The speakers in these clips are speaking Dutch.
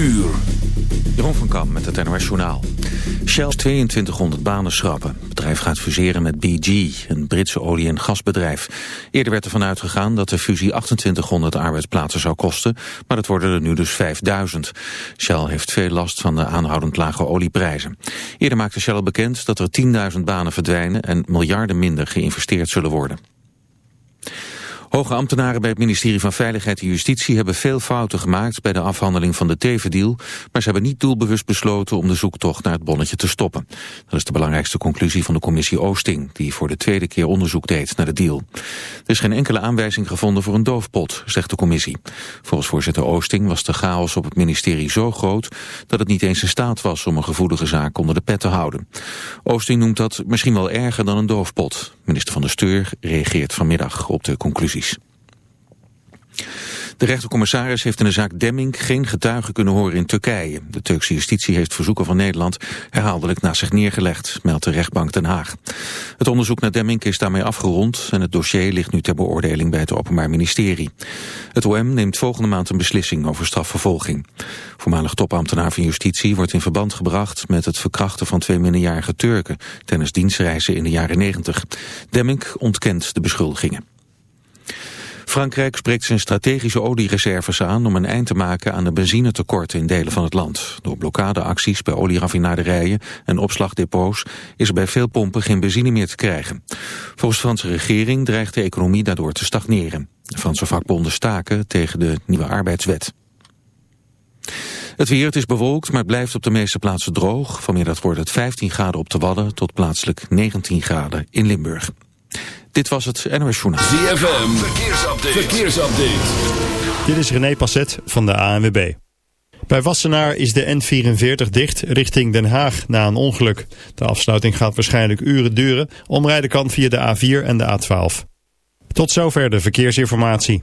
uur. Jeroen van Kam met het NOS Journaal. Shell 2200 banen schrappen. Het bedrijf gaat fuseren met BG, een Britse olie- en gasbedrijf. Eerder werd ervan uitgegaan dat de fusie 2800 arbeidsplaatsen zou kosten, maar dat worden er nu dus 5000. Shell heeft veel last van de aanhoudend lage olieprijzen. Eerder maakte Shell bekend dat er 10.000 banen verdwijnen en miljarden minder geïnvesteerd zullen worden. Hoge ambtenaren bij het ministerie van Veiligheid en Justitie hebben veel fouten gemaakt bij de afhandeling van de Teven-deal, maar ze hebben niet doelbewust besloten om de zoektocht naar het bonnetje te stoppen. Dat is de belangrijkste conclusie van de commissie Oosting, die voor de tweede keer onderzoek deed naar de deal. Er is geen enkele aanwijzing gevonden voor een doofpot, zegt de commissie. Volgens voorzitter Oosting was de chaos op het ministerie zo groot dat het niet eens in staat was om een gevoelige zaak onder de pet te houden. Oosting noemt dat misschien wel erger dan een doofpot. Minister van de Steur reageert vanmiddag op de De rechtercommissaris heeft in de zaak Demming geen getuigen kunnen horen in Turkije. De Turkse justitie heeft verzoeken van Nederland herhaaldelijk naast zich neergelegd, meldt de rechtbank Den Haag. Het onderzoek naar Demming is daarmee afgerond en het dossier ligt nu ter beoordeling bij het Openbaar Ministerie. Het OM neemt volgende maand een beslissing over strafvervolging. Voormalig topambtenaar van justitie wordt in verband gebracht met het verkrachten van twee minderjarige Turken tijdens dienstreizen in de jaren 90. Demming ontkent de beschuldigingen. Frankrijk spreekt zijn strategische oliereserves aan om een eind te maken aan de benzinetekorten in delen van het land. Door blokkadeacties bij olieraffinaderijen en opslagdepots is er bij veel pompen geen benzine meer te krijgen. Volgens de Franse regering dreigt de economie daardoor te stagneren. De Franse vakbonden staken tegen de nieuwe arbeidswet. Het weer, is bewolkt, maar blijft op de meeste plaatsen droog. Vanmiddag wordt het 15 graden op de Wadden tot plaatselijk 19 graden in Limburg. Dit was het NOS Journaal. ZFM, verkeersupdate. verkeersupdate. Dit is René Passet van de ANWB. Bij Wassenaar is de N44 dicht richting Den Haag na een ongeluk. De afsluiting gaat waarschijnlijk uren duren. Omrijden kan via de A4 en de A12. Tot zover de verkeersinformatie.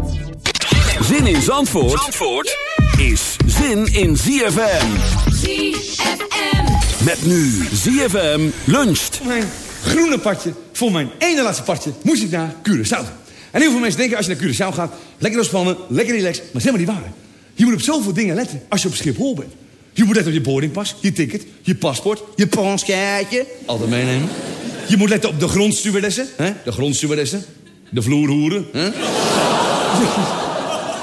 Zin in Zandvoort, Zandvoort is zin in ZFM. ZFM. Met nu ZFM luncht. mijn groene padje, voor mijn ene laatste padje, moest ik naar Curaçao. En heel veel mensen denken als je naar Curaçao gaat, lekker ontspannen, lekker relaxed. Maar dat is helemaal niet waar. Je moet op zoveel dingen letten als je op Schiphol bent. Je moet letten op je boardingpas, je ticket, je paspoort, je panskaartje. Altijd meenemen. Je moet letten op de grondstewardessen, hè? de grondstewardessen, de vloerhoeren. Hè?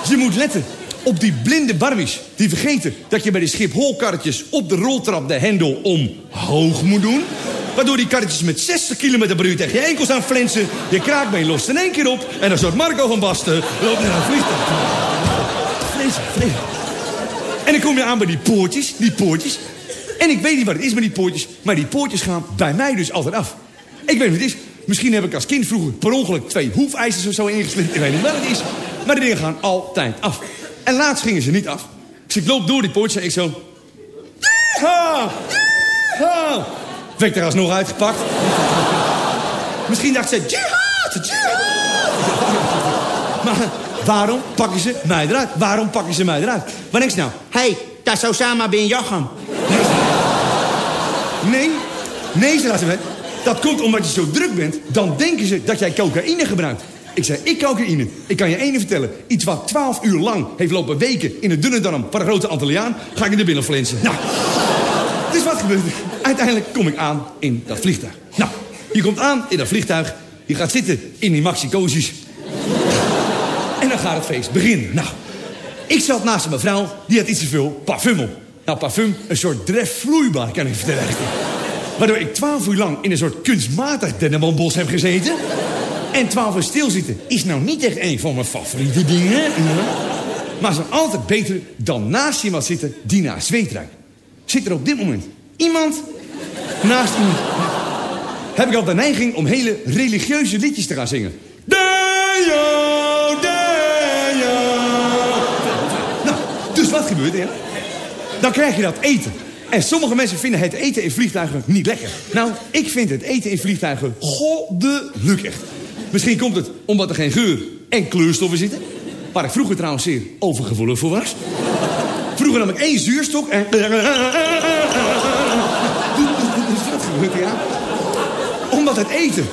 Je moet letten op die blinde barbies. Die vergeten dat je bij die Schipholkarretjes op de roltrap de hendel omhoog moet doen. Waardoor die karretjes met 60 km per uur tegen je enkels aan flensen. Je kraakbeen lost in één keer op. En dan soort Marco van Basten loopt naar een vliegtuig. Vlezen. En dan kom je aan bij die poortjes, die poortjes. En ik weet niet wat het is met die poortjes, maar die poortjes gaan bij mij dus altijd af. Ik weet niet wat het is. Misschien heb ik als kind vroeger per ongeluk twee hoefijzers of zo ingeslikt. Ik weet niet wat het is. Maar die dingen gaan altijd af. En laatst gingen ze niet af. Dus ik loop door die poortjes en ik zo... Ha! Ha! Werd er alsnog uitgepakt. Misschien dacht ze... Maar Waarom pakken ze mij eruit? Waarom pakken ze mij eruit? Wat denk je nou? Hé, hey, dat is Osama Bin Jochem. Nee, nee, ze laten me. Dat komt omdat je zo druk bent. Dan denken ze dat jij cocaïne gebruikt. Ik zei, ik cocaïne. Ik kan je één vertellen. Iets wat 12 uur lang heeft lopen weken in het dunne darm van een grote Antilliaan... ga ik in de binnen flensen. Nou, dus wat gebeurt er? Uiteindelijk kom ik aan in dat vliegtuig. Nou, je komt aan in dat vliegtuig. Je gaat zitten in die maxi-cozies. En dan gaat het feest beginnen. Nou, ik zat naast een mevrouw, die had iets te veel parfum op. Nou, parfum, een soort dref vloeibaar, kan ik vertellen. Waardoor ik twaalf uur lang in een soort kunstmatig dennenboombos heb gezeten. En twaalf uur stilzitten is nou niet echt een van mijn favoriete dingen. Maar ze zijn altijd beter dan naast iemand zitten die naar zweet ruikt. Zit er op dit moment iemand naast iemand... Heb ik al de neiging om hele religieuze liedjes te gaan zingen. Deo, Deo. Nou, dus wat gebeurt er? Dan krijg je dat eten. En sommige mensen vinden het eten in vliegtuigen niet lekker. Nou, ik vind het eten in vliegtuigen goddelijk echt. Misschien komt het omdat er geen geur en kleurstoffen zitten. Waar ik vroeger trouwens zeer overgevoelig voor was. Vroeger nam ik één zuurstok en... Ja? Omdat het eten,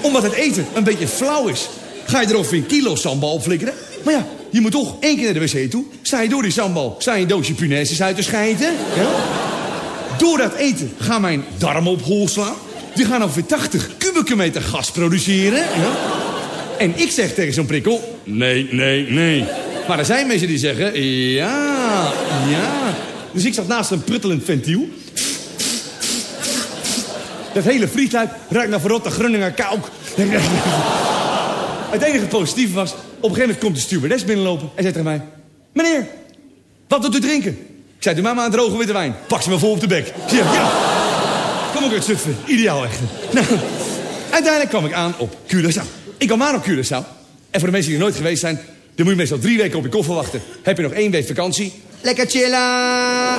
omdat het eten een beetje flauw is... ga je er over een kilo sambal opflikkeren. Maar ja, je moet toch één keer naar de wc toe. Sta je door die sambal, sta je een doosje punaises uit te schijten. Ja? Door dat eten gaan mijn darmen op hol slaan. Die gaan ongeveer 80 kubieke meter gas produceren. Ja? En ik zeg tegen zo'n prikkel... Nee, nee, nee. Maar er zijn mensen die zeggen... Ja, ja. Dus ik zat naast een pruttelend ventiel. Dat hele vliegtuig ruikt naar verrotte Groninger kauk. Het enige positieve was... Op een gegeven moment komt de stewardess binnenlopen en zegt tegen mij... Meneer, wat doet u drinken? Ik zei, doe maar een droge witte wijn. Pak ze me vol op de bek. Ja. Kom ook uit Zutphen. Ideaal echt. Nou, uiteindelijk kwam ik aan op Curaçao. Ik kwam aan op Curaçao. En voor de mensen die er nooit geweest zijn... dan moet je meestal drie weken op je koffer wachten. Heb je nog één week vakantie? Lekker chillen!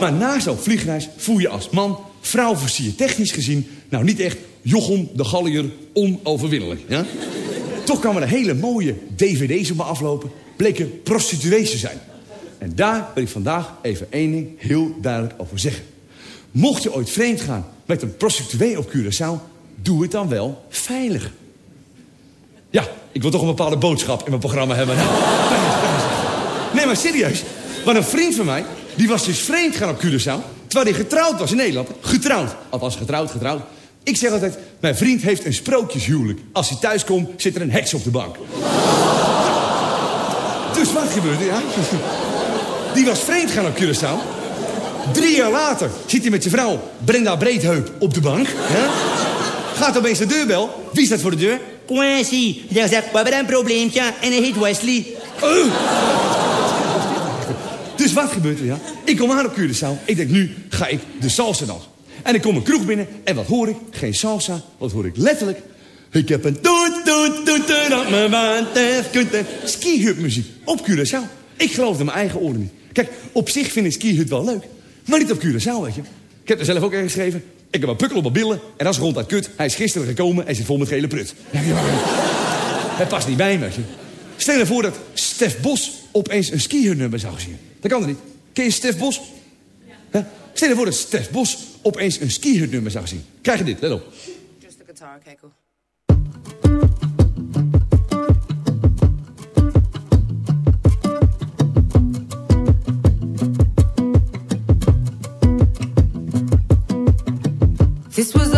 Maar na zo'n vliegreis voel je als man... vrouw versier technisch gezien... nou niet echt Jochem de Gallier onoverwinnelijk. Ja? Toch kwamen er hele mooie dvd's op me aflopen. Bleken prostituees te zijn. En daar wil ik vandaag even één ding heel duidelijk over zeggen. Mocht je ooit vreemd gaan met een prostituee op Curaçao... doe het dan wel veilig. Ja, ik wil toch een bepaalde boodschap in mijn programma hebben. Nou, nee, maar serieus. Want een vriend van mij, die was dus vreemd gaan op Curaçao... terwijl hij getrouwd was in Nederland. Getrouwd. Althans, getrouwd, getrouwd. Ik zeg altijd, mijn vriend heeft een sprookjeshuwelijk. Als hij thuis komt, zit er een heks op de bank. Dus wat gebeurde, ja? Die was vreemd gaan op Curaçao. Drie jaar later zit hij met zijn vrouw, Brenda Breedheup, op de bank. Gaat opeens de deurbel. Wie staat voor de deur? Quincy, daar zegt, we hebben een probleempje en hij heet Wesley. Oh. Dus wat gebeurt er, ja? Ik kom aan op Curaçao. Ik denk, nu ga ik de salsa dansen. En ik kom een kroeg binnen en wat hoor ik? Geen salsa, wat hoor ik letterlijk? Ik heb een toet, toet, toet, toet op mijn water, ski-hut muziek op Curaçao. Ik geloofde mijn eigen oren niet. Kijk, op zich vind ik ski-hut wel leuk. Maar niet op Curaçao, weet je. Ik heb er zelf ook ergens geschreven. Ik heb een pukkel op mijn billen en dat is ronduit kut. Hij is gisteren gekomen en zit vol met gele prut. Het past niet bij me, weet je. Stel je voor dat Stef Bos opeens een ski-hut-nummer zou zingen. Dat kan er niet. Ken je Stef Bos? Ja. Stel je voor dat Stef Bos opeens een ski-hut-nummer zou zien. Krijg je dit, let op. Just the guitar, okay, This was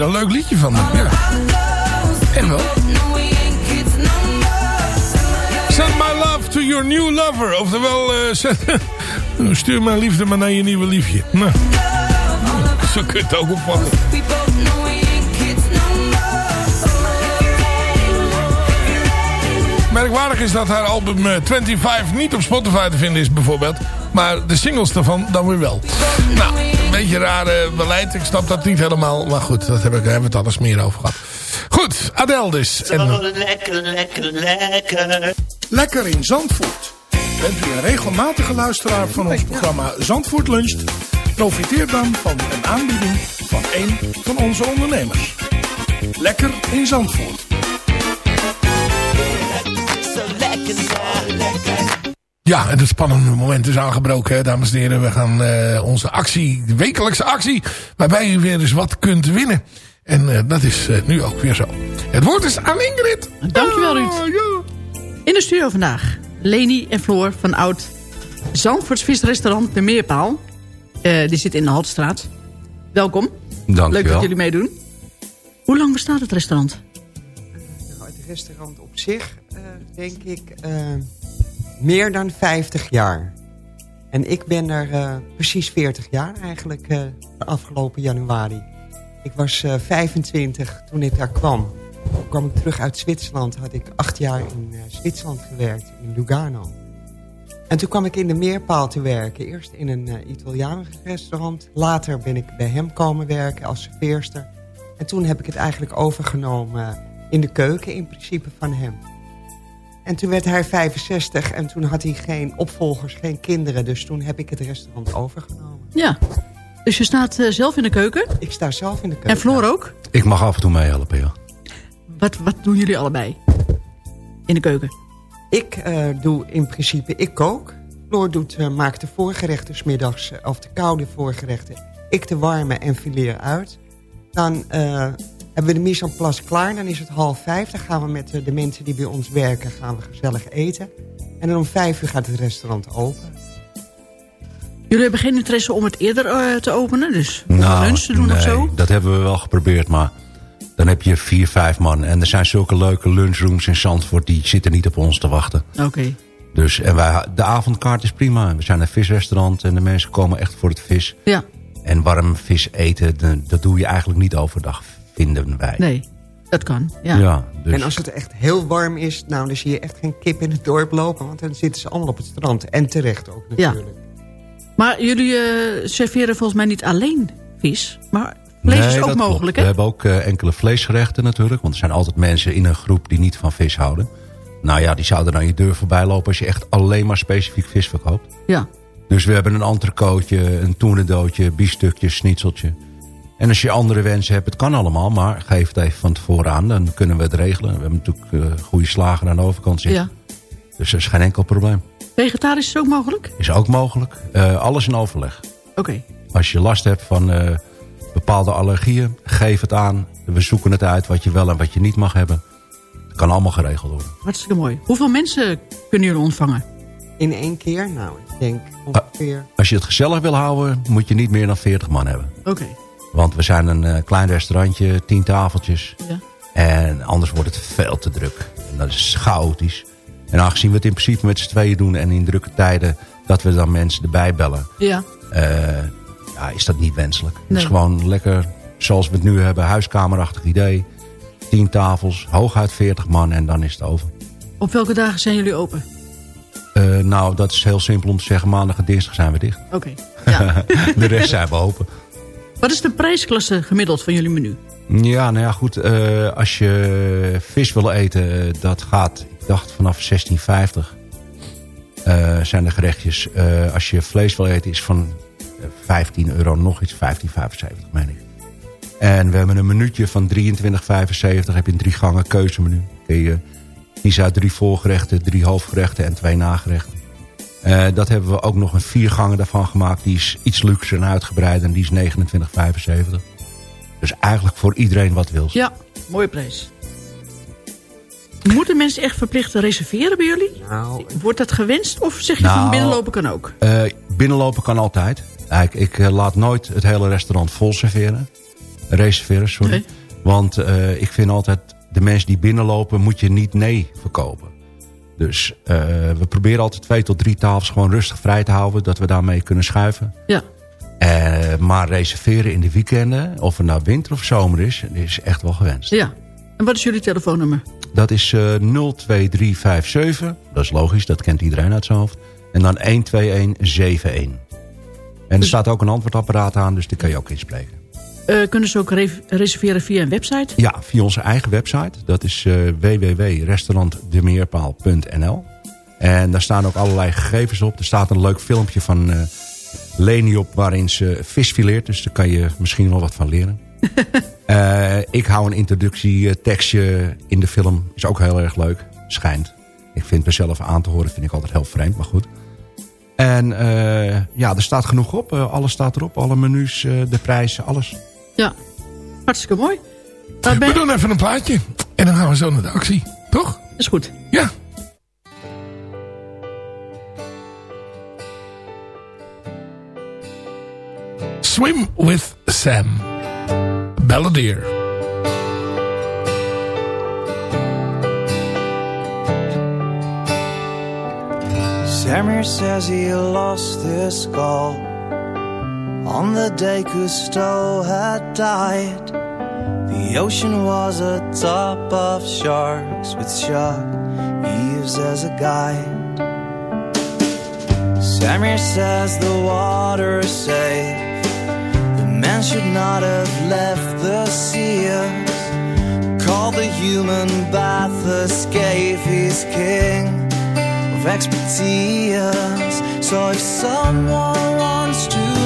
een leuk liedje van. Ja. En wel. Send my love to your new lover. Oftewel, eh, zet- stuur mijn liefde maar naar je nieuwe liefje. Nou. Zo kun je het ook more. Merkwaardig is dat haar album eh, 25 niet op Spotify te vinden is bijvoorbeeld. Maar de singles daarvan dan weer wel. Nou, beetje raar eh, beleid. Ik snap dat niet helemaal. Maar goed, dat heb ik, daar hebben we het alles meer over gehad. Goed, Adele dus. En, lekker, lekker, lekker. Lekker in Zandvoort. Bent u een regelmatige luisteraar van ons programma Zandvoort Luncht? Profiteer dan van een aanbieding van een van onze ondernemers. Lekker in Zandvoort. Ja, en het spannende moment is aangebroken, hè, dames en heren. We gaan eh, onze actie, de wekelijkse actie, waarbij u weer eens wat kunt winnen. En eh, dat is eh, nu ook weer zo. Het woord is aan Ingrid. Dankjewel, Ruud. In de studio vandaag Leni en Floor van oud Zandvoorts visrestaurant De Meerpaal. Eh, die zit in de Haltstraat. Welkom. Dank Leuk je wel. dat jullie meedoen. Hoe lang bestaat het restaurant? Nou, het restaurant op zich, eh, denk ik, meer dan 50 jaar. En ik ben er eh, precies 40 jaar eigenlijk, de afgelopen januari. Ik was eh, 25 toen ik daar kwam. Toen kwam ik terug uit Zwitserland, had ik acht jaar in Zwitserland gewerkt, in Lugano. En toen kwam ik in de Meerpaal te werken. Eerst in een Italiaans restaurant. Later ben ik bij hem komen werken als serveerster. En toen heb ik het eigenlijk overgenomen in de keuken in principe van hem. En toen werd hij 65 en toen had hij geen opvolgers, geen kinderen. Dus toen heb ik het restaurant overgenomen. Ja. Dus je staat eh, zelf in de keuken? Ik sta zelf in de keuken. En Floor ook? Ik mag af en toe meehelpen, ja. Wat, wat doen jullie allebei? In de keuken? Ik eh, doe in principe, ik kook. Floor doet, eh, maakt de voorgerechten 's middags, of de koude voorgerechten. Ik de warme en fileer uit. Dan eh, hebben we de mise en place klaar. Dan is het half vijf. Dan gaan we met eh, de mensen die bij ons werken gaan we gezellig eten. En dan om vijf uur gaat het restaurant open. Jullie hebben geen interesse om het eerder eh, te openen? Dus Nou, lunch te doen nee, of zo? dat hebben we wel geprobeerd, maar dan heb je vier, vijf man. En er zijn zulke leuke lunchrooms in Zandvoort, die zitten niet op ons te wachten. Oké. Dus, en wij, de avondkaart is prima. We zijn een visrestaurant en de mensen komen echt voor het vis. Ja. En warm vis eten, dat doe je eigenlijk niet overdag, vinden wij. Nee, dat kan. Ja. Ja, dus- En als het echt heel warm is, nou, dan zie je echt geen kip in het dorp lopen. Want dan zitten ze allemaal op het strand. En terecht ook Ja. natuurlijk. Maar jullie eh, serveren volgens mij niet alleen vis. Maar vlees is ook klopt. mogelijk, We hè? hebben ook eh, enkele vleesgerechten natuurlijk. Want er zijn altijd mensen in een groep die niet van vis houden. Nou ja, die zouden dan je deur voorbij lopen als je echt alleen maar specifiek vis verkoopt. Ja. Dus we hebben een entrecootje, een toenedootje, biefstukje, schnitzeltje. En als je andere wensen hebt, het kan allemaal, maar geef het even van tevoren aan. Dan kunnen we het regelen. We hebben natuurlijk eh, goede slagen aan de overkant zitten. Ja. Dus dat is geen enkel probleem. Vegetarisch is ook mogelijk? Is ook mogelijk. Eh, alles in overleg. Oké. Als je last hebt van eh, bepaalde allergieën, geef het aan. We zoeken het uit wat je wel en wat je niet mag hebben. Het kan allemaal geregeld worden. Hartstikke mooi. Hoeveel mensen kunnen jullie ontvangen? In één keer? Nou, ik denk ongeveer... Als je het gezellig wil houden, moet je niet meer dan 40 man hebben. Oké. Want we zijn een eh, klein restaurantje, 10 tafeltjes. Ja. En anders wordt het veel te druk. En dat is chaotisch. En aangezien we het in principe met z'n tweeën doen en in drukke tijden... dat we dan mensen erbij bellen, Ja. eh, ja, is dat niet wenselijk. Het is gewoon lekker zoals we het nu hebben, huiskamerachtig idee. 10 tafels, hooguit 40 man en dan is het over. Op welke dagen zijn jullie open? Eh, nou, dat is heel simpel om te zeggen. Maandag en dinsdag zijn we dicht. Oké. de rest zijn we open. Wat is de prijsklasse gemiddeld van jullie menu? Ja, nou ja, goed. eh, als je vis wil eten, dat gaat, ik dacht vanaf 16,50 eh, zijn de gerechtjes. Eh, als je vlees wil eten, is van eh, 15 euro nog iets, 15,75 meen ik. En we hebben een minuutje van 23,75. Heb je een drie gangen keuzemenu. Kun je drie voorgerechten, drie hoofdgerechten en twee nagerechten. Eh, dat hebben we ook nog een vier gangen daarvan gemaakt. Die is iets luxer en uitgebreider en die is 29,75. Dus eigenlijk voor iedereen wat wil. Ja, mooie prijs. Moeten mensen echt verplicht reserveren bij jullie? Wordt dat gewenst of zeg je Nou, van binnenlopen kan ook? Eh, binnenlopen kan altijd. Ik, ik eh, laat nooit het hele restaurant vol serveren. Reserveren, sorry. Want eh, ik vind altijd, de mensen die binnenlopen moet je niet nee verkopen. Dus eh, we proberen altijd twee tot drie tafels gewoon rustig vrij te houden. Dat we daarmee kunnen schuiven. Ja. Eh, maar reserveren in de weekenden, of het nou winter of zomer is, is echt wel gewenst. Ja. En wat is jullie telefoonnummer? Dat is eh 02357. Dat is logisch, dat kent iedereen uit zijn hoofd. En dan 12171. En er staat ook een antwoordapparaat aan, dus die kan je ook inspreken. Eh, kunnen ze ook re- reserveren via een website? Ja, via onze eigen website. Dat is eh www.restaurantdemeerpaal.nl En daar staan ook allerlei gegevens op. Er staat een leuk filmpje van eh Leni op waarin ze vis fileert. Dus daar kan je misschien wel wat van leren. Ik hou een introductietekstje in de film. Is ook heel erg leuk. Schijnt. Ik vind mezelf aan te horen. Vind ik altijd heel vreemd, maar goed. En ja, er staat genoeg op. Alles staat erop. Alle menus, de prijzen, alles. Ja, hartstikke mooi. We doen even een plaatje. En dan gaan we zo naar de actie. Toch? Is goed. Ja. Swim with Sam. Balladeer. Samir says he lost his skull on the day Cousteau had died. The ocean was a top of sharks with Chuck Eves as a guide. Samir says the water is safe. The man should not have left the seas. Call the human bath escape. He's king of expertise. So if someone wants to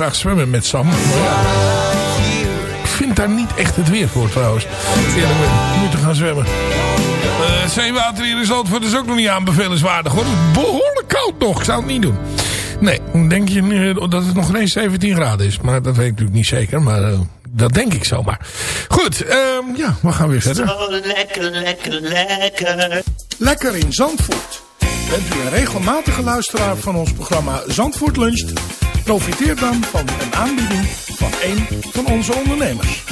graag zwemmen met Sam. Maar ja, ik vind daar niet echt het weer voor trouwens. Eerlijk ben, moeten gaan zwemmen. Eh, zeewater hier in Zandvoort is ook nog niet aanbevelenswaardig hoor. Het is behoorlijk koud nog, ik zou het niet doen. Nee, denk je nu dat het nog ineens 17 graden is. Maar dat weet ik natuurlijk niet zeker, maar eh, dat denk ik zomaar. Goed, ehm, ja, we gaan weer verder. Zo lekker, lekker, lekker. Lekker in Zandvoort. Bent u een regelmatige luisteraar van ons programma Zandvoort Luncht? Profiteer dan van een aanbieding van een van onze ondernemers.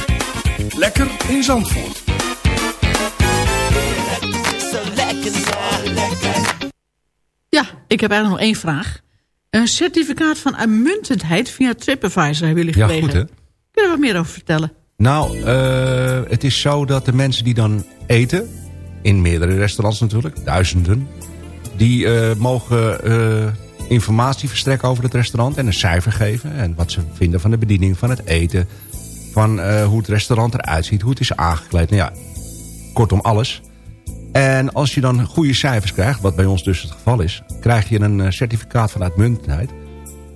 Lekker in Zandvoort. Ja, ik heb eigenlijk nog één vraag. Een certificaat van uitmuntendheid via TripAdvisor hebben jullie Ja, gekregen. goed, hè? Kun je er wat meer over vertellen? Nou, eh, het is zo dat de mensen die dan eten... in meerdere restaurants natuurlijk, duizenden... die eh, mogen eh, informatie verstrekken over het restaurant... en een cijfer geven. En wat ze vinden van de bediening, van het eten... van eh, hoe het restaurant eruit ziet, hoe het is aangekleed. Nou ja, kortom alles. En als je dan goede cijfers krijgt, wat bij ons dus het geval is... krijg je een eh, certificaat van uitmuntendheid...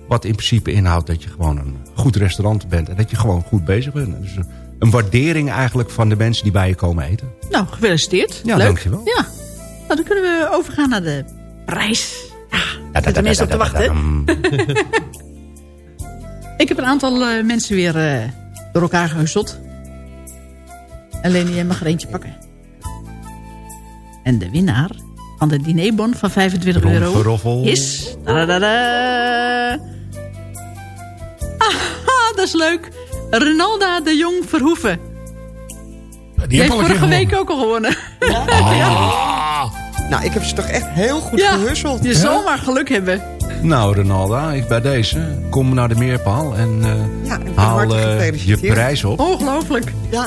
wat in principe inhoudt dat je gewoon een goed restaurant bent... en dat je gewoon goed bezig bent. Dus een, een waardering eigenlijk van de mensen die bij je komen eten. Nou, gefeliciteerd. Ja, Leuk. dankjewel. Ja. Nou, dan kunnen we overgaan naar de prijs. Ja, zit er mensen op te wachten. Ik heb een aantal eh, mensen weer eh, door elkaar gehusteld. Alleen jij mag er eentje pakken. En de winnaar van de dinerbon van 25 euro is... Aha, dat is leuk. Renalda de Jong Verhoeven. Die, Die heeft vorige week ook al gewonnen. Nou, ik heb ze toch echt heel goed Ja, gehusseld. je zal maar geluk hebben. Nou, Ronalda, ik bij deze. Kom naar de meerpaal en eh, Ja, haal eh, je prijs op. Ongelooflijk. Ja,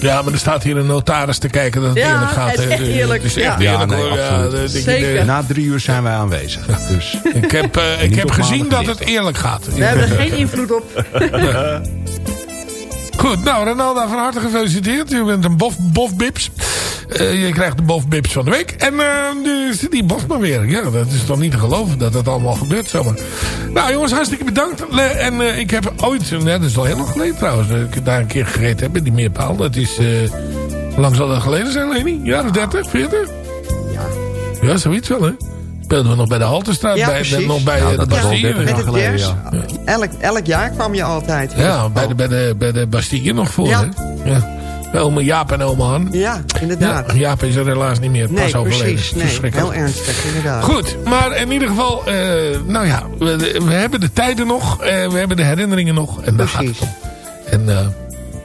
Ja, maar er staat hier een notaris te kijken dat het Ja, eerlijk gaat. het is echt eerlijk, Het is echt ja. eerlijk Ja, nee. Ja, absoluut. de- de- de- Zeker. Na drie uur zijn wij aanwezig. Dus Ik heb, eh, ik heb gezien dat het eerlijk gaat. We hebben er geen invloed op. Goed, nou Ronaldo, van harte gefeliciteerd. U bent een bof, bofbips. Eh, je krijgt de bofbips van de week. En eh, nu zit die bof maar weer. Ja, dat is toch niet te geloven dat dat allemaal gebeurt zomaar. Nou jongens, hartstikke bedankt. Le- En eh, ik heb ooit, dat is al heel lang geleden trouwens, dat ik daar een keer gegeten heb in die meerpaal. Dat is, eh, hoe lang zal dat geleden zijn, Leni? Jaren 30, 40? ja. Ja, zoiets wel hè. Speelden we nog bij de Haltestraat, Ja, bij, precies. nog bij eh, de Bastille. 30 Met jaar het geleden, ja. Elk, elk jaar kwam je altijd. Ja, bij de, bij de, bij de Bastille nog voor. Ja. Hè? Ja. Bij oma Jaap en oma Han. Ja, inderdaad. Ja, Jaap is er helaas niet meer. Pas nee, overleden. precies. Nee, heel ernstig, inderdaad. Goed, maar in ieder geval, eh, nou ja, we, we hebben de tijden nog, eh, we hebben de herinneringen nog. En daar gaat het Precies. om. En eh,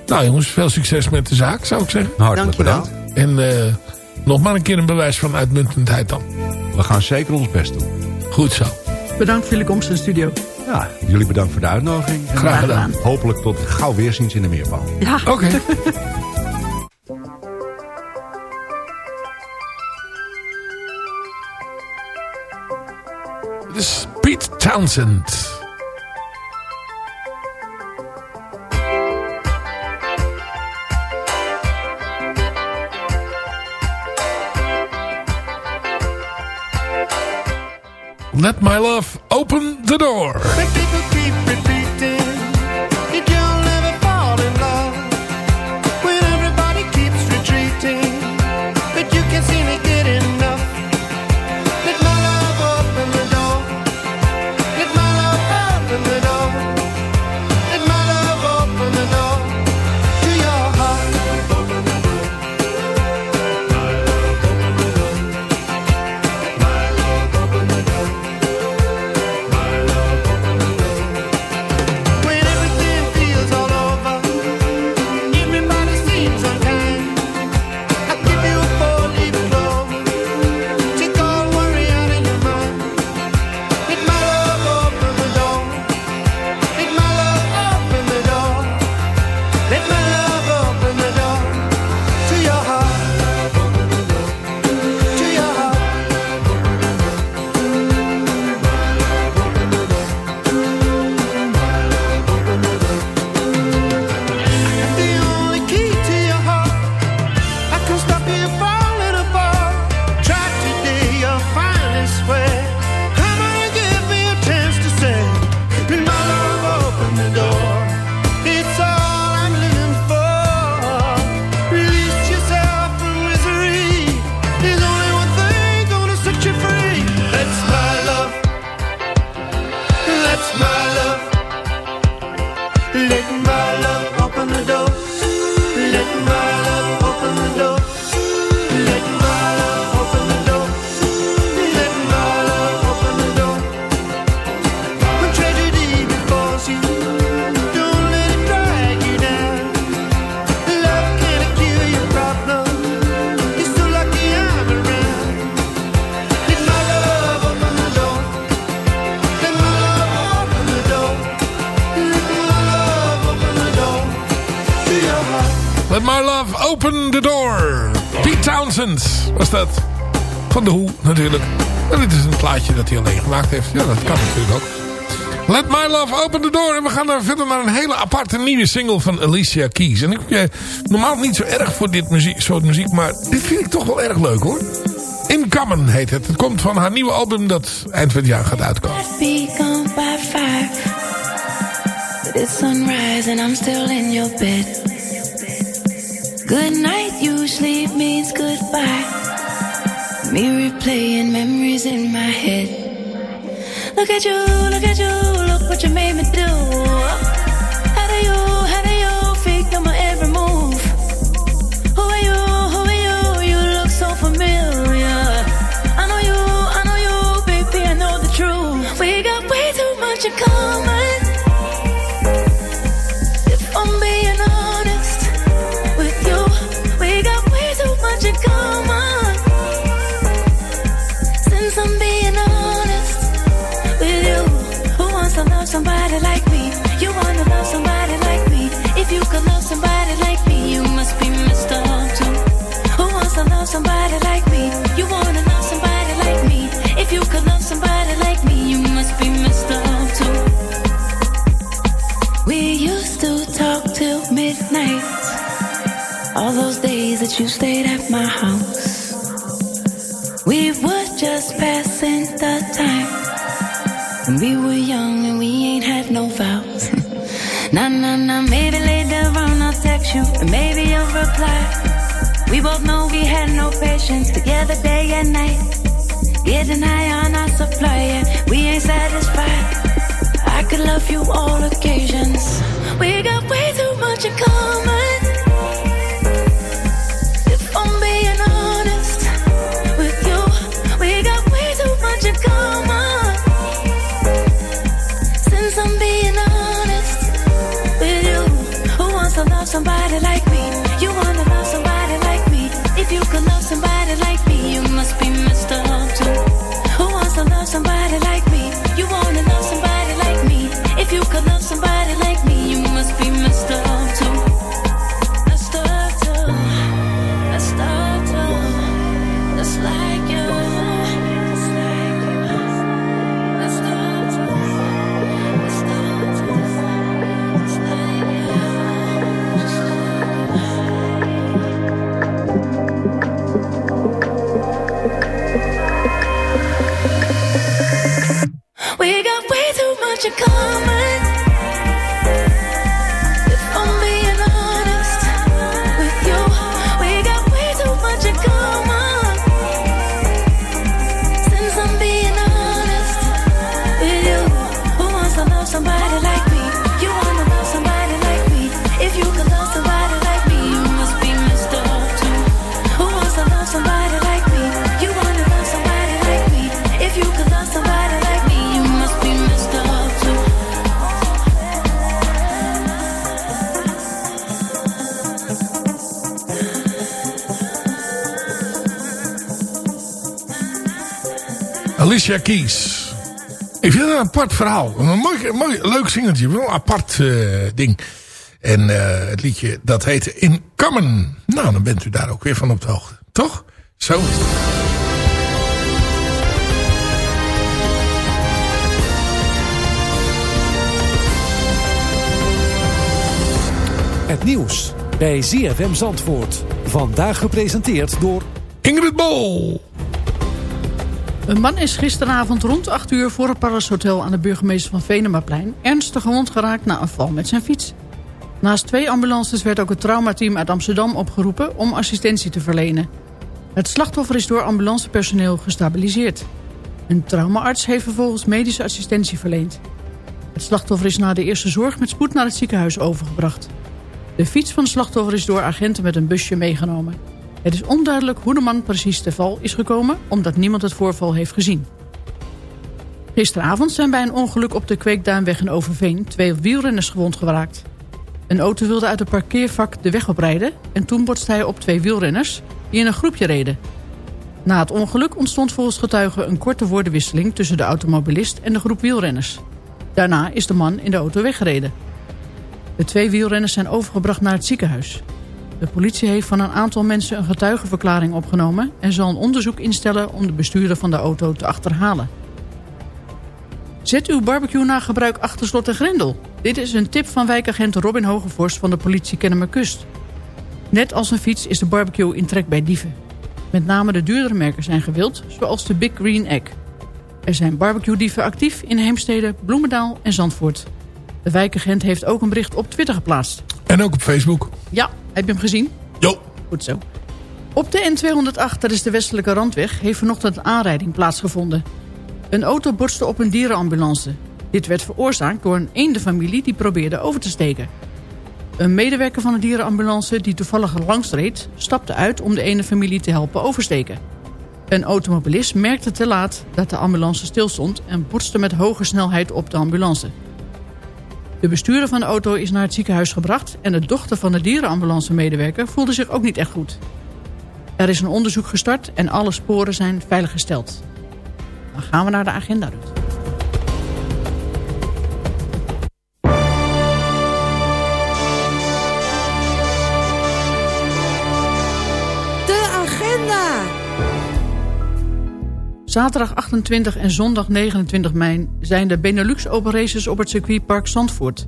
nou jongens, veel succes met de zaak, zou ik zeggen. hartelijk Dankjewel. bedankt. En eh, nog maar een keer een bewijs van uitmuntendheid dan. We gaan zeker ons best doen. Goed zo. Bedankt voor jullie komst in de studio. Ja, jullie bedankt voor de uitnodiging. Graag gedaan. Hopelijk tot gauw weerziens in de meerpaal. Ja. Oké. Pete Townsend. Let my love open the door. Was dat. Van de Hoe natuurlijk. En dit is een plaatje dat hij alleen gemaakt heeft. Ja, dat kan natuurlijk ook. Let My Love Open the Door. En we gaan daar verder naar een hele aparte nieuwe single van Alicia Keys. En ik ben eh, normaal niet zo erg voor dit muziek, soort muziek. Maar dit vind ik toch wel erg leuk hoor. In Common heet het. Het komt van haar nieuwe album dat eind van het jaar gaat uitkomen. it's sunrise and I'm still in your bed. Good night usually means goodbye. Me replaying memories in my head. Look at you, look at you, look what you made me do. How do you, somebody like me? You wanna love somebody like me? If you could love somebody like me, you must be messed up too. Who wants to love somebody like me? You wanna love somebody like me? If you could love nah, nah, nah, maybe later on I'll text you and maybe you'll reply. We both know we had no patience together day and night. Getting high on our supply, yeah, we ain't satisfied. I could love you all occasions. We got way too Alicia Keys. Ik vind het een apart verhaal. Een mooi, mooi leuk singeltje. Wel een apart eh, ding. En eh, het liedje dat heet In Common. Nou, dan bent u daar ook weer van op de hoogte. Toch? Zo is het. Het nieuws bij ZFM Zandvoort. Vandaag gepresenteerd door... Ingrid Bol. Een man is gisteravond rond 8 uur voor het Palace Hotel aan de burgemeester van Venemaplein... ernstig gewond geraakt na een val met zijn fiets. Naast twee ambulances werd ook het traumateam uit Amsterdam opgeroepen om assistentie te verlenen. Het slachtoffer is door ambulancepersoneel gestabiliseerd. Een traumaarts heeft vervolgens medische assistentie verleend. Het slachtoffer is na de eerste zorg met spoed naar het ziekenhuis overgebracht. De fiets van het slachtoffer is door agenten met een busje meegenomen. Het is onduidelijk hoe de man precies te val is gekomen... omdat niemand het voorval heeft gezien. Gisteravond zijn bij een ongeluk op de Kweekduinweg in Overveen... twee wielrenners gewond geraakt. Een auto wilde uit het parkeervak de weg oprijden... en toen botste hij op twee wielrenners die in een groepje reden. Na het ongeluk ontstond volgens getuigen een korte woordenwisseling... tussen de automobilist en de groep wielrenners. Daarna is de man in de auto weggereden. De twee wielrenners zijn overgebracht naar het ziekenhuis. De politie heeft van een aantal mensen een getuigenverklaring opgenomen... en zal een onderzoek instellen om de bestuurder van de auto te achterhalen. Zet uw barbecue na gebruik achter slot en grendel. Dit is een tip van wijkagent Robin Hogevorst van de politie Kennemerkust. Net als een fiets is de barbecue in trek bij dieven. Met name de duurdere merken zijn gewild, zoals de Big Green Egg. Er zijn barbecue-dieven actief in Heemstede, Bloemendaal en Zandvoort. De wijkagent heeft ook een bericht op Twitter geplaatst. En ook op Facebook. Ja, heb je hem gezien? Jo. Goed zo. Op de N208, dat is de westelijke randweg, heeft vanochtend een aanrijding plaatsgevonden. Een auto botste op een dierenambulance. Dit werd veroorzaakt door een eendenfamilie die probeerde over te steken. Een medewerker van de dierenambulance die toevallig langs reed... stapte uit om de ene familie te helpen oversteken. Een automobilist merkte te laat dat de ambulance stilstond... en botste met hoge snelheid op de ambulance. De bestuurder van de auto is naar het ziekenhuis gebracht... en de dochter van de dierenambulance-medewerker voelde zich ook niet echt goed. Er is een onderzoek gestart en alle sporen zijn veiliggesteld. Dan gaan we naar de agenda, Ruud. Zaterdag 28 en zondag 29 mei zijn de Benelux Open Races op het circuitpark Zandvoort.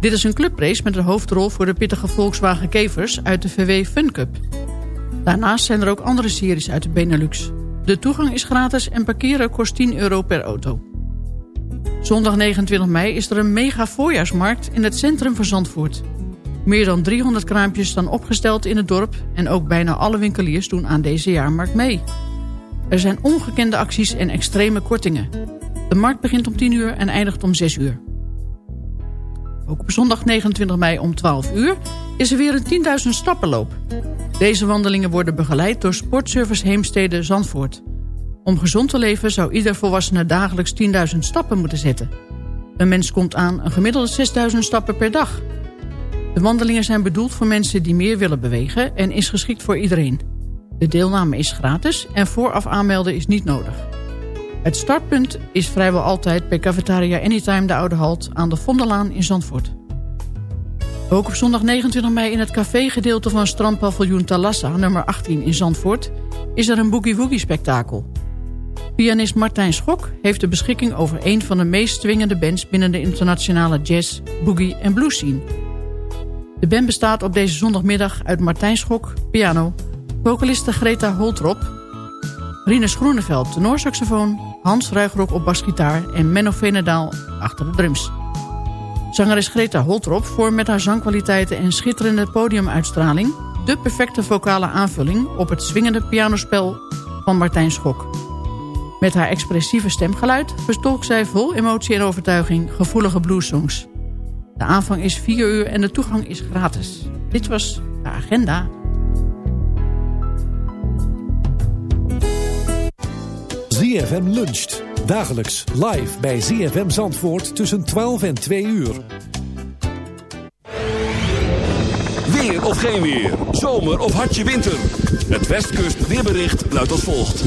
Dit is een clubrace met een hoofdrol voor de pittige Volkswagen Kevers uit de VW Fun Cup. Daarnaast zijn er ook andere series uit de Benelux. De toegang is gratis en parkeren kost 10 euro per auto. Zondag 29 mei is er een mega voorjaarsmarkt in het centrum van Zandvoort. Meer dan 300 kraampjes staan opgesteld in het dorp... en ook bijna alle winkeliers doen aan deze jaarmarkt mee. Er zijn ongekende acties en extreme kortingen. De markt begint om 10 uur en eindigt om 6 uur. Ook op zondag 29 mei om 12 uur is er weer een 10.000 stappenloop. Deze wandelingen worden begeleid door Sportservice Heemstede Zandvoort. Om gezond te leven zou ieder volwassene dagelijks 10.000 stappen moeten zetten. Een mens komt aan een gemiddelde 6.000 stappen per dag. De wandelingen zijn bedoeld voor mensen die meer willen bewegen en is geschikt voor iedereen. De deelname is gratis en vooraf aanmelden is niet nodig. Het startpunt is vrijwel altijd bij Cafetaria Anytime de Oude Halt aan de Vondellaan in Zandvoort. Ook op zondag 29 mei in het cafégedeelte van strandpaviljoen Talassa, nummer 18 in Zandvoort, is er een boogie-woogie spektakel. Pianist Martijn Schok heeft de beschikking over een van de meest swingende bands binnen de internationale jazz, boogie en blues scene. De band bestaat op deze zondagmiddag uit Martijn Schok, piano, vocaliste Greta Holtrop, Rinus Groeneveld, tenorsaxofoon, Hans Ruigrok op basgitaar en Menno Venendaal achter de drums. Zangeres Greta Holtrop vormt met haar zangkwaliteiten en schitterende podiumuitstraling... de perfecte vocale aanvulling op het swingende pianospel van Martijn Schok. Met haar expressieve stemgeluid vertolkt zij vol emotie en overtuiging gevoelige bluessongs. De aanvang is 4 uur en de toegang is gratis. Dit was de agenda. ZFM luncht. Dagelijks live bij ZFM Zandvoort tussen 12 en 2 uur. Weer of geen weer. Zomer of hartje winter. Het Westkust weerbericht luidt als volgt.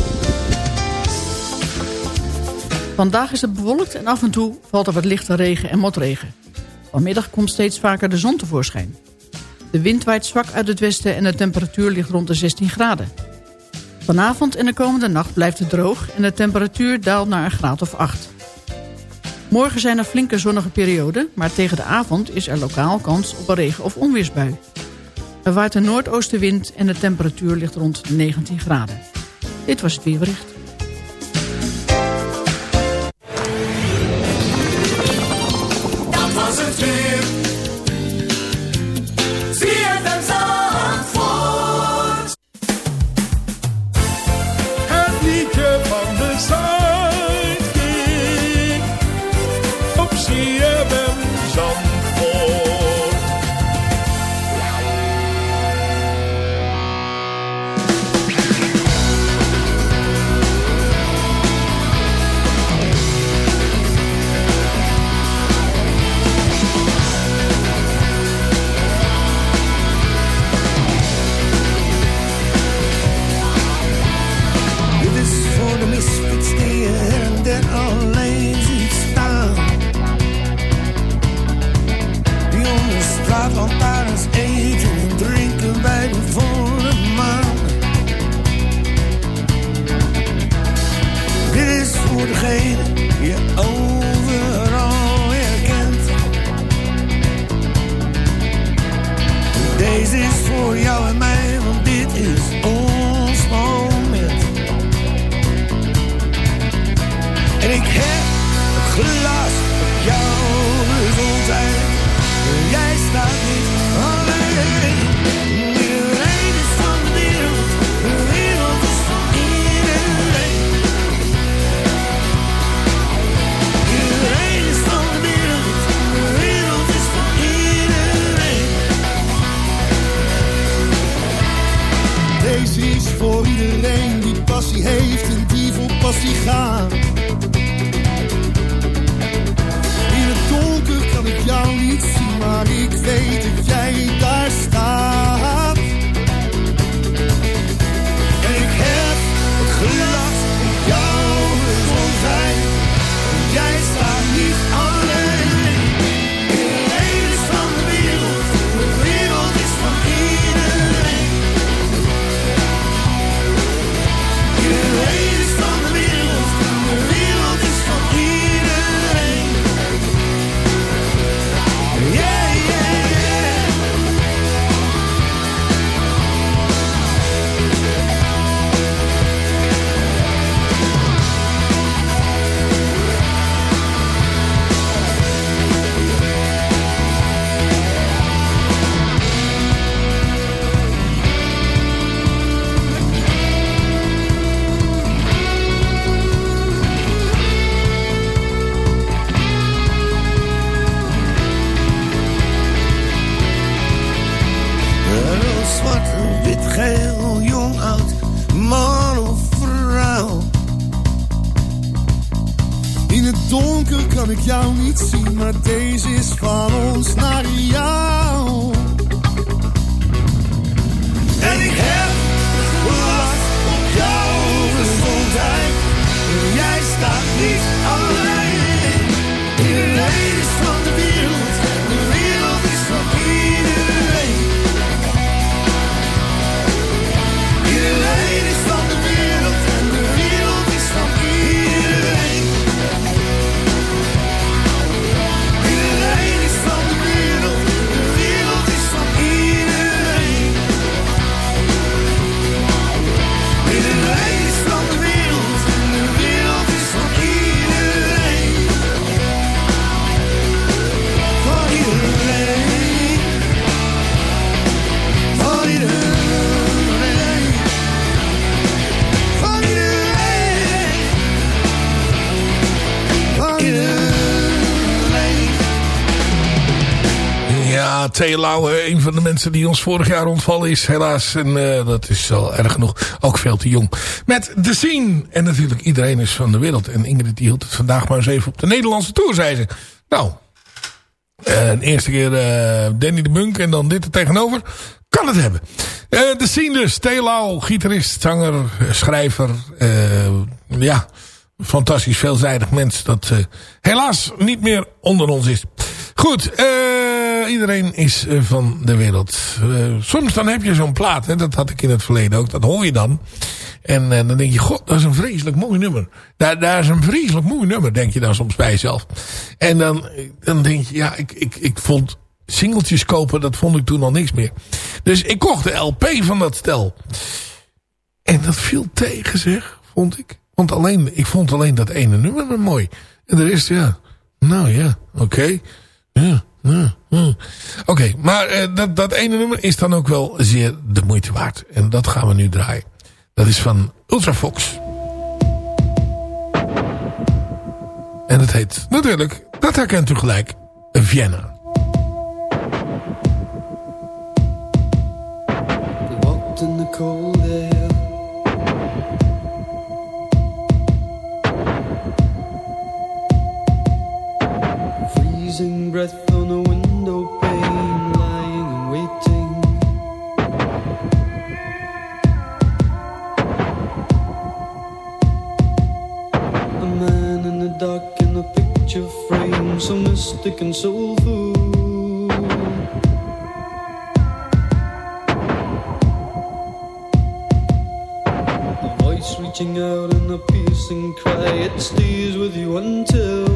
Vandaag is het bewolkt en af en toe valt er wat lichte regen en motregen. Vanmiddag komt steeds vaker de zon tevoorschijn. De wind waait zwak uit het westen en de temperatuur ligt rond de 16 graden. Vanavond en de komende nacht blijft het droog en de temperatuur daalt naar een graad of 8. Morgen zijn er flinke zonnige perioden, maar tegen de avond is er lokaal kans op een regen- of onweersbui. Er waait een noordoostenwind en de temperatuur ligt rond 19 graden. Dit was het weerbericht. Ja, Theo Lauwe, een van de mensen die ons vorig jaar ontvallen is, helaas. En eh, dat is al erg genoeg. Ook veel te jong. Met The Scene. En natuurlijk iedereen is van de wereld. En Ingrid die hield het vandaag maar eens even op de Nederlandse Tour, zei ze. Nou, eh, de eerste keer eh, Danny de Munk en dan dit er tegenover. Kan het hebben. The Scene dus. Gitarist, zanger, schrijver. ja, fantastisch veelzijdig mens dat helaas niet meer onder ons is. Goed, eh, iedereen is eh, van de wereld. Eh, soms dan heb je zo'n plaat, hè, dat had ik in het verleden ook, dat hoor je dan. En eh, dan denk je, god, dat is een vreselijk mooi nummer. Daar, daar is een vreselijk mooi nummer, denk je dan soms bij jezelf. En dan, dan denk je, ja, ik, ik, ik vond singeltjes kopen, dat vond ik toen al niks meer. Dus ik kocht de LP van dat stel. En dat viel tegen, zeg, vond ik. Want alleen, ik vond alleen dat ene nummer mooi. En de rest, ja. Nou ja, oké. Ja, ja, ja. Oké, maar eh, dat, dat ene nummer is dan ook wel zeer de moeite waard. En dat gaan we nu draaien. Dat is van Ultrafox. En het heet natuurlijk, dat herkent u gelijk, Vienna. In the cold. Freezing breath so mystic and soulful. A voice reaching out in a piercing cry, it stays with you until.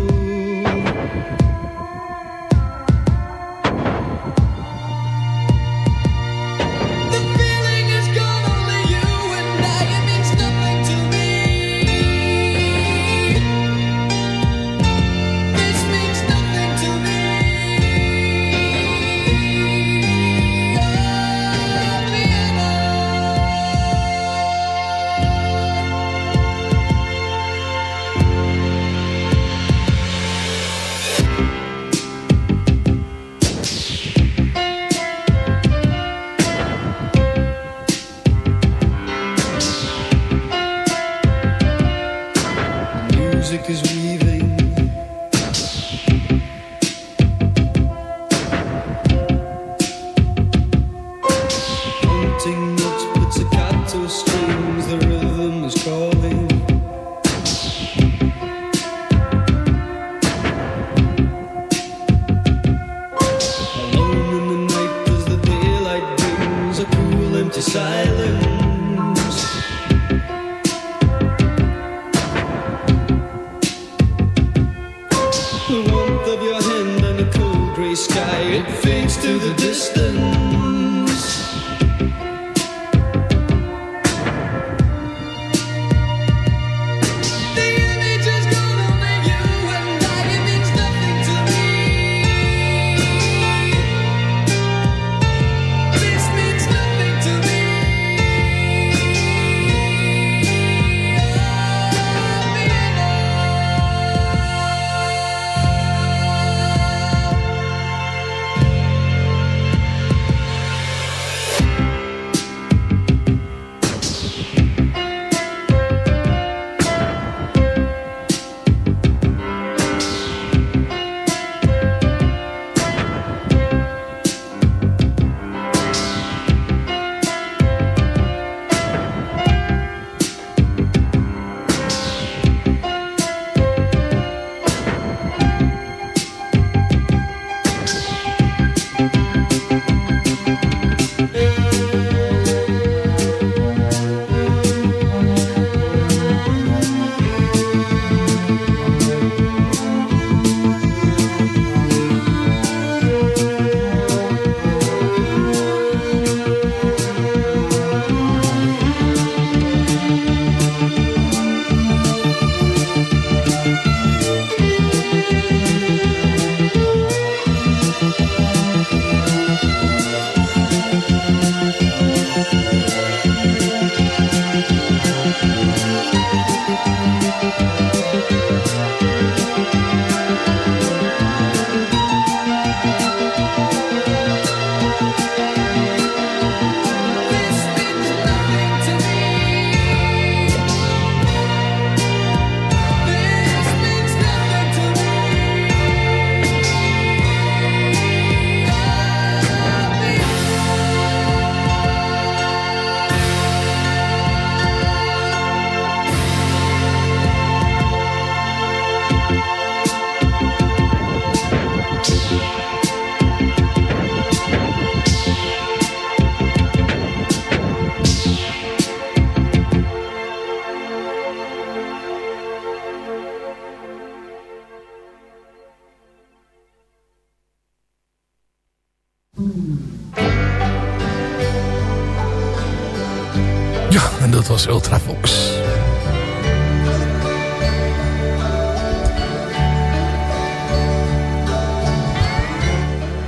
Ja, en dat was Ultravox.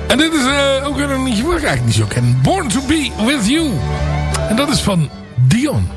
En dit is eh, ook weer een liedje wat ik eigenlijk niet zo ken. Born to be with you. En dat is van Dion.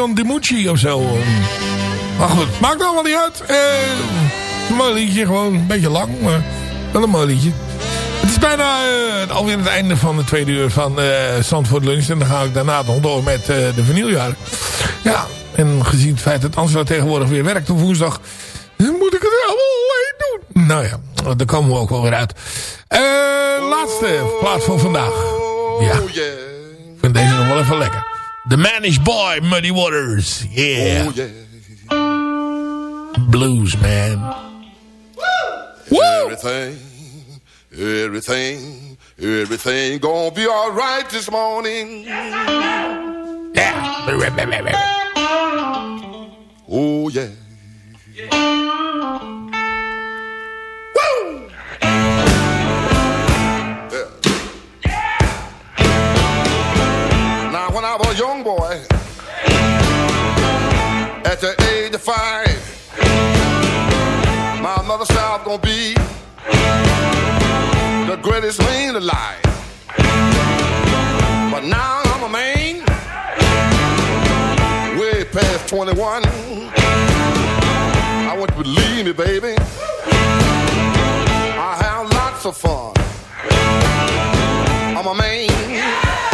Dion DiMucci of zo. Maar goed, maakt allemaal niet uit. Eh, een mooi liedje, gewoon een beetje lang, maar wel een mooi liedje. Het is bijna eh, alweer het einde van de tweede uur van Zandvoort Lunch. En dan ga ik daarna nog door met eh, de vinyljaren. Ja, en gezien het feit dat Angela tegenwoordig weer werkt op woensdag... moet ik het allemaal alleen doen. Nou ja, daar komen we ook wel weer uit. Laatste plaat van vandaag. Ja, ik vind deze nog wel even lekker. The Manish Boy, Muddy Waters. Yeah. Oh, Blues, man. Woo! Everything, everything, everything gonna be alright this morning. Yeah. Oh yeah. Woo! Was a young boy, at the age of five, my mother said I was gonna be the greatest man alive. But now I'm a man, way past 21. I want you to believe me, baby. I have lots of fun. I'm a man.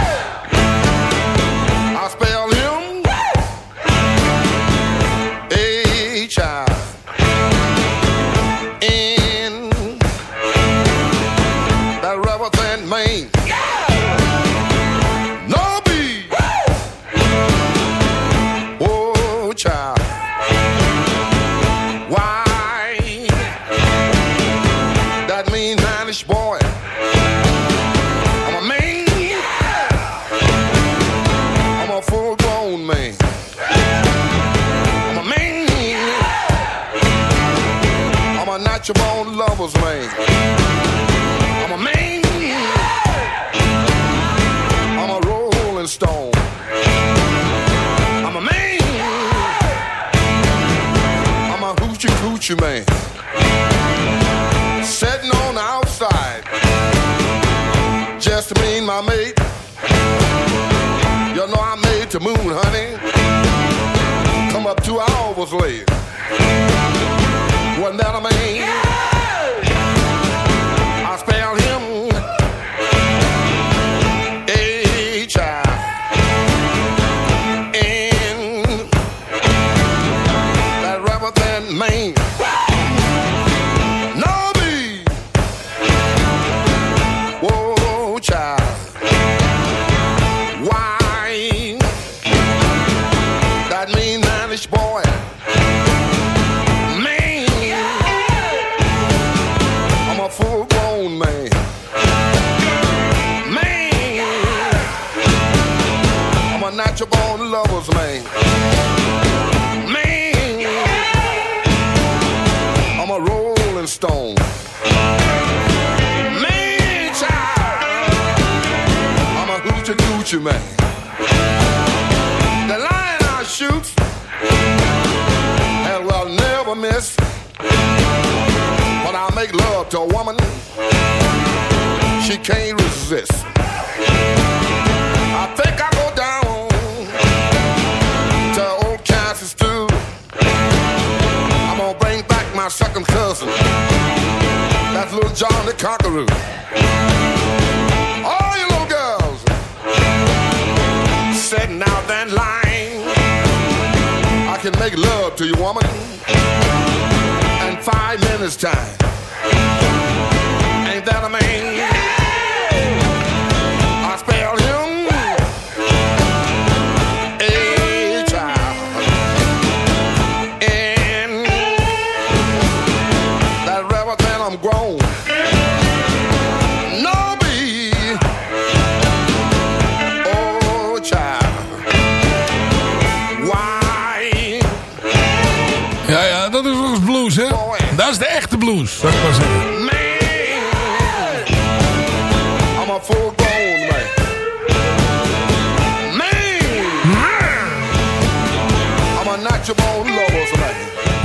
Coochie man. Sitting on the outside. Just me and my mate. You know I'm made the moon, honey.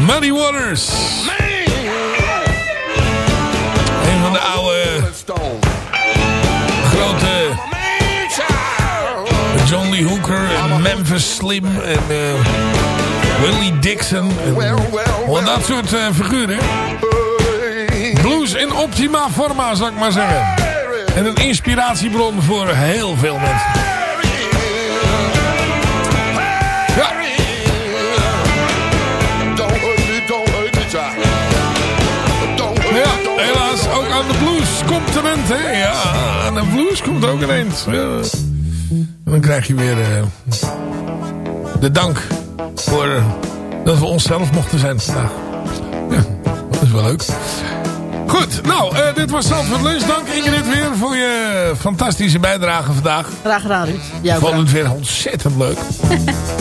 Muddy Waters. Een van de oude grote John Lee Hooker en Memphis Slim en eh, Willie Dixon. En, wel dat soort eh, figuren. Blues in optima forma, zou ik maar zeggen. En een inspiratiebron voor heel veel mensen. End, hè? Ja, aan de blues komt ook. Ja. En dan krijg je weer eh, de dank voor eh, dat we onszelf mochten zijn vandaag. Ja, dat is wel leuk. Goed, nou, eh, dit was Zandvoort Lunch. Dank Ingrid weer voor je fantastische bijdrage vandaag. Graag gedaan, Ruud. Ik vond het weer ontzettend leuk.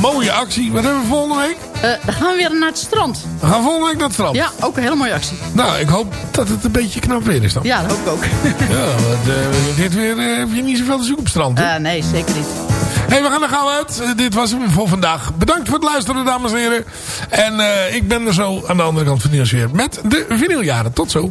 Mooie actie. Wat hebben we volgende week? Dan gaan we weer naar het strand. We gaan volgende week naar het strand. Ja, ook een hele mooie actie. Nou, ik hoop dat het een beetje knap weer is dan. Ja, dat hoop ik ook. Ja, want eh, dit weer eh, heb je niet zoveel te zoeken op het strand. nee, zeker niet. hey, we gaan er gauw uit. Dit was hem voor vandaag. Bedankt voor het luisteren, dames en heren. En ik ben er zo aan de andere kant van het nieuws weer met de vinyljaren. Tot zo.